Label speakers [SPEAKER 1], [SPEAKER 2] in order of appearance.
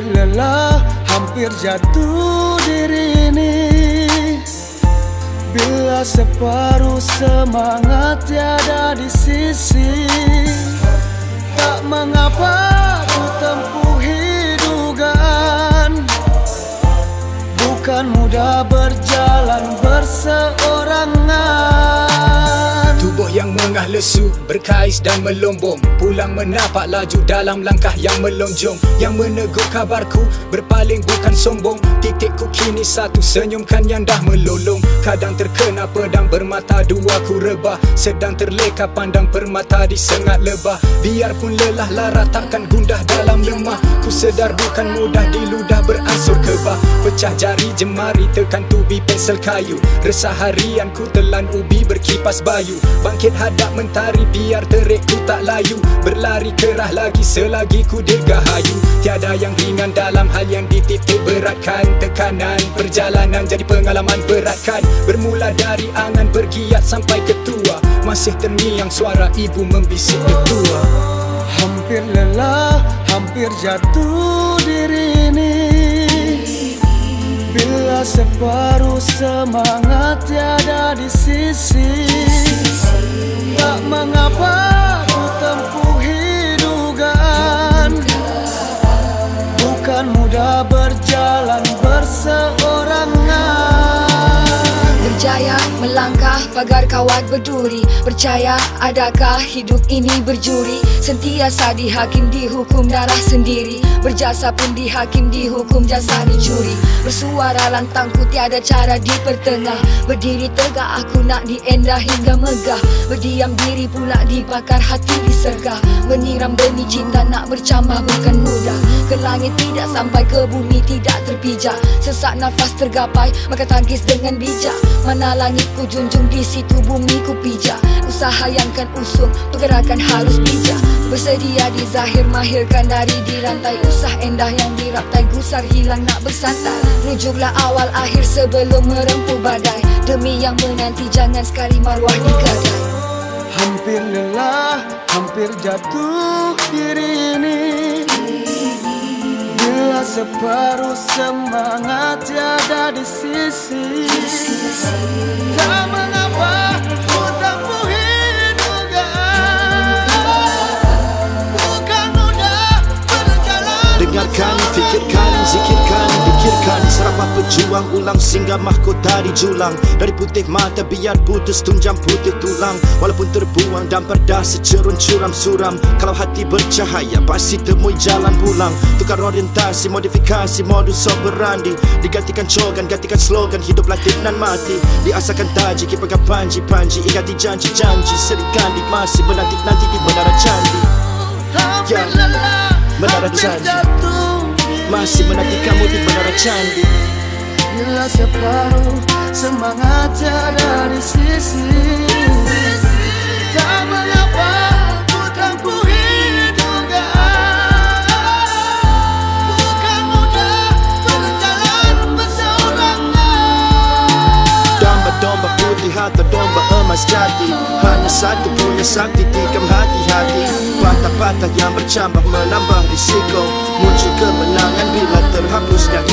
[SPEAKER 1] lelah hampir jatuh diri ini. Bila separuh semangat tiada di sisi Tak mengapa ku tempuh hidupan Bukan mudah berjalan berseorangan
[SPEAKER 2] yang mengah lesu Berkais dan melombong. Pulang menapak laju dalam langkah yang melonjong. Yang menegur kabarku Berpaling bukan sombong. Titikku kini satu Senyumkan yang dah melolong. Kadang terkena pedang bermata dua ku rebah. Sedang terleka pandang permata di sengat lebah. Biarpun lelah lara takkan gundah dalam lemah. Ku sedar bukan mudah diludah beransur kebah. Pecah jari jemari tekan tubi pensel kayu. Resah harian ku telan ubi berkipas bayu. Bangkit hadap mentari biar terik ku tak layu. Berlari kerah lagi selagi ku dirgahayu. Tiada yang ringan dalam hal yang dititik beratkan. Tekanan perjalanan jadi pengalaman beratkan. Bermula dari angan bergiat sampai ketua. Masih terngiang suara ibu membisik ketua.
[SPEAKER 1] Hampir lelah, hampir jatuh diri ini. Bila separuh semangat tiada di sisi berjalan berseorangan.
[SPEAKER 3] Berjaya melangkah pagar kawat berduri. Percaya adakah hidup ini berjuri? Sentiasa dihakim dihukum darah sendiri. Berjasa pun dihakim dihukum jasa dicuri. Bersuara lantangku tiada cara di pertengah. Berdiri tegak aku nak diendah hingga megah. Berdiam diri pula dibakar hati disergah Menyiram benih cinta nak bercambah bukan mudah langit tidak sampai ke bumi tidak terpijak. Sesak nafas tergapai maka tangkis dengan bijak. Mana langit ku junjung di situ bumi ku pijak. Usaha yang kan usung pergerakan harus bijak. Bersedia di zahir mahirkan dari dirantai Usah endah yang diraptai gusar hilang nak bersantai. Rujuklah awal akhir sebelum merempuh badai. Demi yang menanti jangan sekali maruah digadai.
[SPEAKER 1] Hampir lelah, hampir jatuh diri ini separuh semangat tiada di sisi. Tak mengapa ku tempuh hidupan Bukan mudah berjalan
[SPEAKER 4] Dengarkan, fikirkan, zikirkan, fikirkan Serapah pejuang ulang singgah mahkota dijulang Dari putih mata biar putus tunjang putih tulang. Walaupun terbuang dan perdah secerun curam suram. Kalau hati bercahaya pasti temui jalan pulang. Tukar orientasi, modifikasi modus operandi. Digantikan cogan, gantikan slogan Hidup latih dan mati. Diasakan taji, kipakan panji-panji Ingati janji-janji Serikan di masih menanti-nanti di menara candi. Ya, menara janji.
[SPEAKER 1] jatuh.
[SPEAKER 4] Masih menanti kamu di menara candi
[SPEAKER 1] Bila separuh semangat tiada di sisi. Tak mengapa ku hidupan Bukan mudah berjalan berseorangan.
[SPEAKER 4] Domba-domba putih atau domba emas jati. Hanya satu punya sakti tikam hati-hati. Patah-patah yang bercambah menambah risiko. Muncul kemenangan bila terhapusnya